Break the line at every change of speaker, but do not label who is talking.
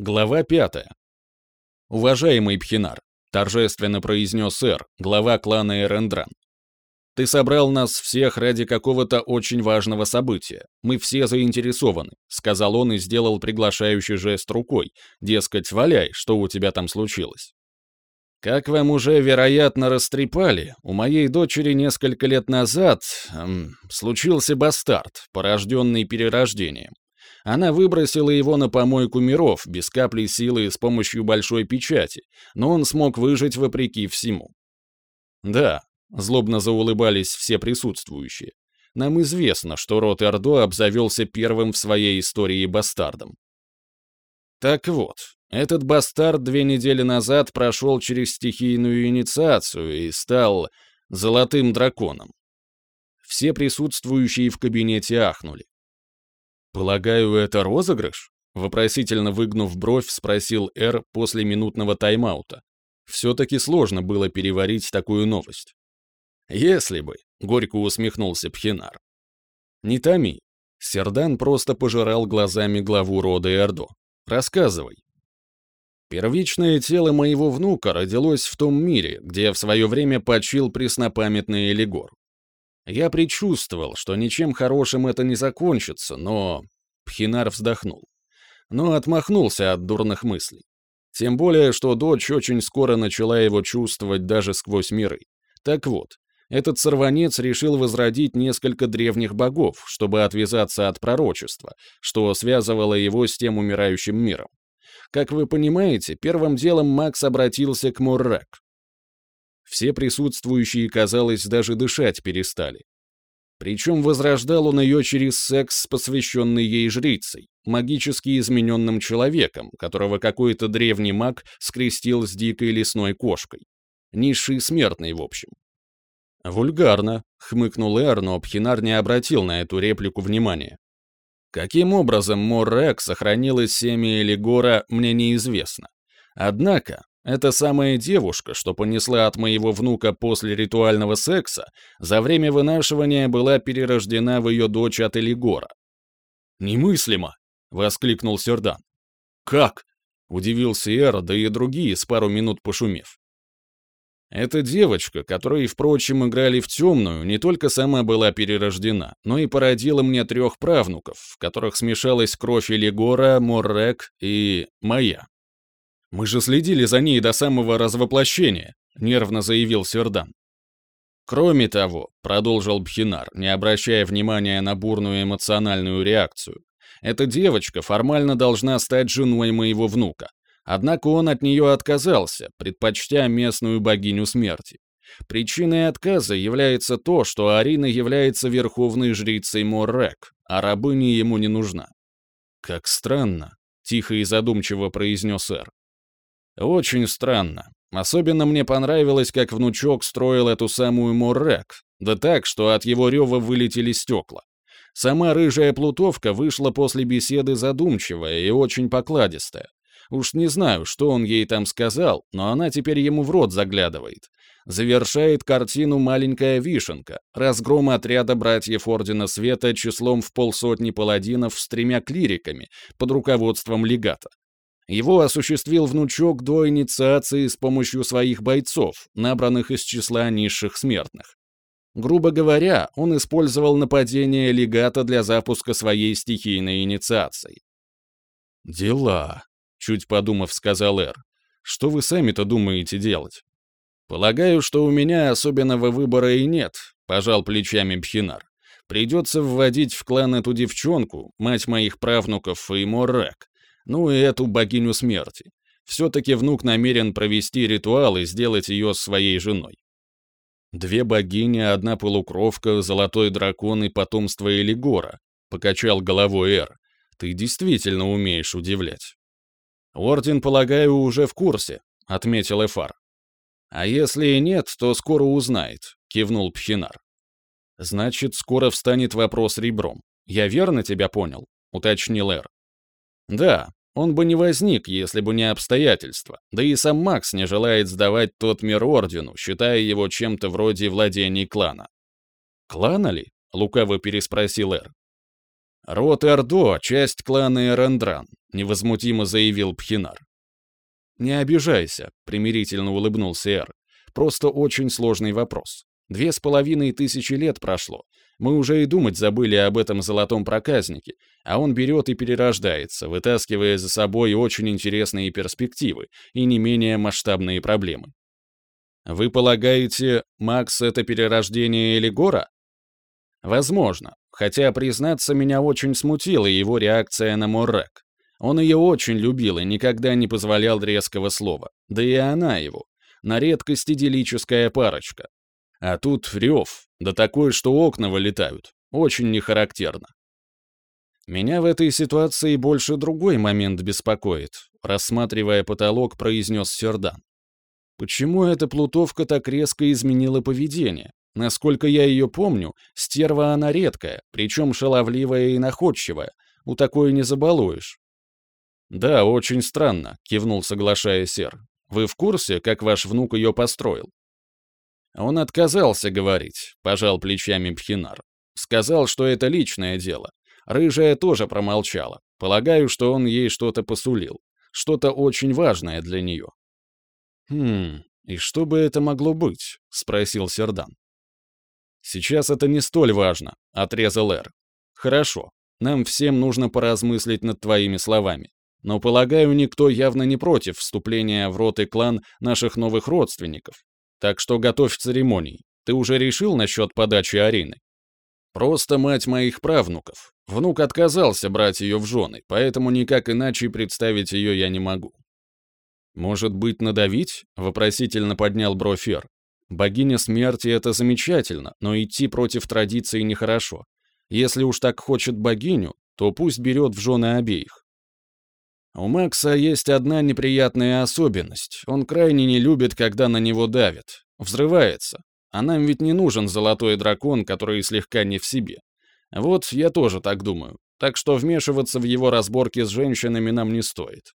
Глава пятая. «Уважаемый Пхинар», — торжественно произнес сэр, глава клана Эрендран. «Ты собрал нас всех ради какого-то очень важного события. Мы все заинтересованы», — сказал он и сделал приглашающий жест рукой, дескать, валяй, что у тебя там случилось. Как вам уже, вероятно, растрепали, у моей дочери несколько лет назад эм, случился бастард, порожденный перерождением. Она выбросила его на помойку миров без капли силы с помощью большой печати, но он смог выжить вопреки всему. Да, злобно заулыбались все присутствующие. Нам известно, что род Эрдо обзавелся первым в своей истории бастардом. Так вот, этот бастард две недели назад прошел через стихийную инициацию и стал золотым драконом. Все присутствующие в кабинете ахнули. «Полагаю, это розыгрыш?» Вопросительно выгнув бровь, спросил Эр после минутного тайм-аута. Все-таки сложно было переварить такую новость. «Если бы», — горько усмехнулся Пхинар. «Не томи». Сердан просто пожирал глазами главу рода Эрдо. «Рассказывай». Первичное тело моего внука родилось в том мире, где в свое время почил преснопамятный Элигор. Я предчувствовал, что ничем хорошим это не закончится, но... Пхинар вздохнул. Но отмахнулся от дурных мыслей. Тем более, что дочь очень скоро начала его чувствовать даже сквозь миры. Так вот, этот сорванец решил возродить несколько древних богов, чтобы отвязаться от пророчества, что связывало его с тем умирающим миром. Как вы понимаете, первым делом Макс обратился к Муррек. Все присутствующие, казалось, даже дышать перестали. Причем возрождал он ее через секс с посвященной ей жрицей, магически измененным человеком, которого какой-то древний маг скрестил с дикой лесной кошкой. Низший смертный, в общем. «Вульгарно», — хмыкнул Эр, но Пхинар не обратил на эту реплику внимания. Каким образом Моррек сохранилось семя Элигора, мне неизвестно. Однако, эта самая девушка, что понесла от моего внука после ритуального секса, за время вынашивания была перерождена в ее дочь от Элигора. «Немыслимо!» — воскликнул Сердан. «Как?» — удивился Эр, да и другие, с пару минут пошумев. Эта девочка, которой, впрочем, играли в темную, не только сама была перерождена, но и породила мне трех правнуков, в которых смешалась кровь Элигора, Моррек и моя. «Мы же следили за ней до самого развоплощения», — нервно заявил Сердан. «Кроме того», — продолжил Бхинар, не обращая внимания на бурную эмоциональную реакцию, «эта девочка формально должна стать женой моего внука. Однако он от нее отказался, предпочтя местную богиню смерти. Причиной отказа является то, что Арина является верховной жрицей Моррек, а рабыня ему не нужна. «Как странно», — тихо и задумчиво произнес сэр. Очень странно. Особенно мне понравилось, как внучок строил эту самую Моррек, да так, что от его рева вылетели стекла. Сама рыжая плутовка вышла после беседы задумчивая и очень покладистая. Уж не знаю, что он ей там сказал, но она теперь ему в рот заглядывает. Завершает картину маленькая вишенка, разгром отряда братьев Ордена Света числом в полсотни паладинов с тремя клириками под руководством легата. Его осуществил внучок до инициации с помощью своих бойцов, набранных из числа низших смертных. Грубо говоря, он использовал нападение легата для запуска своей стихийной инициации. «Дела», — чуть подумав, сказал Эр. «Что вы сами-то думаете делать?» «Полагаю, что у меня особенного выбора и нет», — пожал плечами Бхинар. «Придется вводить в клан эту девчонку, мать моих правнуков и Моррек, ну и эту богиню смерти. Все-таки внук намерен провести ритуал и сделать ее своей женой. Две богини, одна полукровка, золотой дракон и потомство Элигора, покачал головой Эр. Ты действительно умеешь удивлять. Орден, полагаю, уже в курсе, отметил Эфар. А если и нет, то скоро узнает, кивнул Пхинар. Значит, скоро встанет вопрос ребром. Я верно тебя понял? уточнил Эр. Да, он бы не возник, если бы не обстоятельства, да и сам Макс не желает сдавать тот мир Ордену, считая его чем-то вроде владений клана. «Клана ли?» — лукаво переспросил Эр. «Род Эрдо — часть клана Эрендран», — невозмутимо заявил Пхинар. «Не обижайся», — примирительно улыбнулся Эр. «Просто очень сложный вопрос. Две с половиной тысячи лет прошло. Мы уже и думать забыли об этом золотом проказнике, а он берет и перерождается, вытаскивая за собой очень интересные перспективы и не менее масштабные проблемы. Вы полагаете, Макс — это перерождение Элигора? Возможно, хотя, признаться, меня очень смутила его реакция на Моррек. Он ее очень любил и никогда не позволял резкого слова. Да и она его. На редкость идиллическая парочка. А тут рев, да такое, что окна вылетают. Очень нехарактерно. Меня в этой ситуации больше другой момент беспокоит, рассматривая потолок, произнес Сердан. Почему эта плутовка так резко изменила поведение? Насколько я ее помню, стерва она редкая, причем шаловливая и находчивая. У такой не забалуешь. «Да, очень странно», — кивнул, соглашаясь Сер. «Вы в курсе, как ваш внук ее построил?» Он отказался говорить, пожал плечами Пхинар. Сказал, что это личное дело. Рыжая тоже промолчала. Полагаю, что он ей что-то посулил. Что-то очень важное для нее. «Хм, и что бы это могло быть?» — спросил Сердан. «Сейчас это не столь важно», — отрезал Эр. «Хорошо, нам всем нужно поразмыслить над твоими словами. Но, полагаю, никто явно не против вступления в род и клан наших новых родственников. Так что готовь церемонии. Ты уже решил насчет подачи Арины?» «Просто мать моих правнуков. Внук отказался брать ее в жены, поэтому никак иначе представить ее я не могу. «Может быть, надавить?» — вопросительно поднял брофер. «Богиня смерти — это замечательно, но идти против традиции нехорошо. Если уж так хочет богиню, то пусть берет в жены обеих». У Макса есть одна неприятная особенность. Он крайне не любит, когда на него давят. Взрывается. А нам ведь не нужен золотой дракон, который слегка не в себе. Вот я тоже так думаю. Так что вмешиваться в его разборки с женщинами нам не стоит.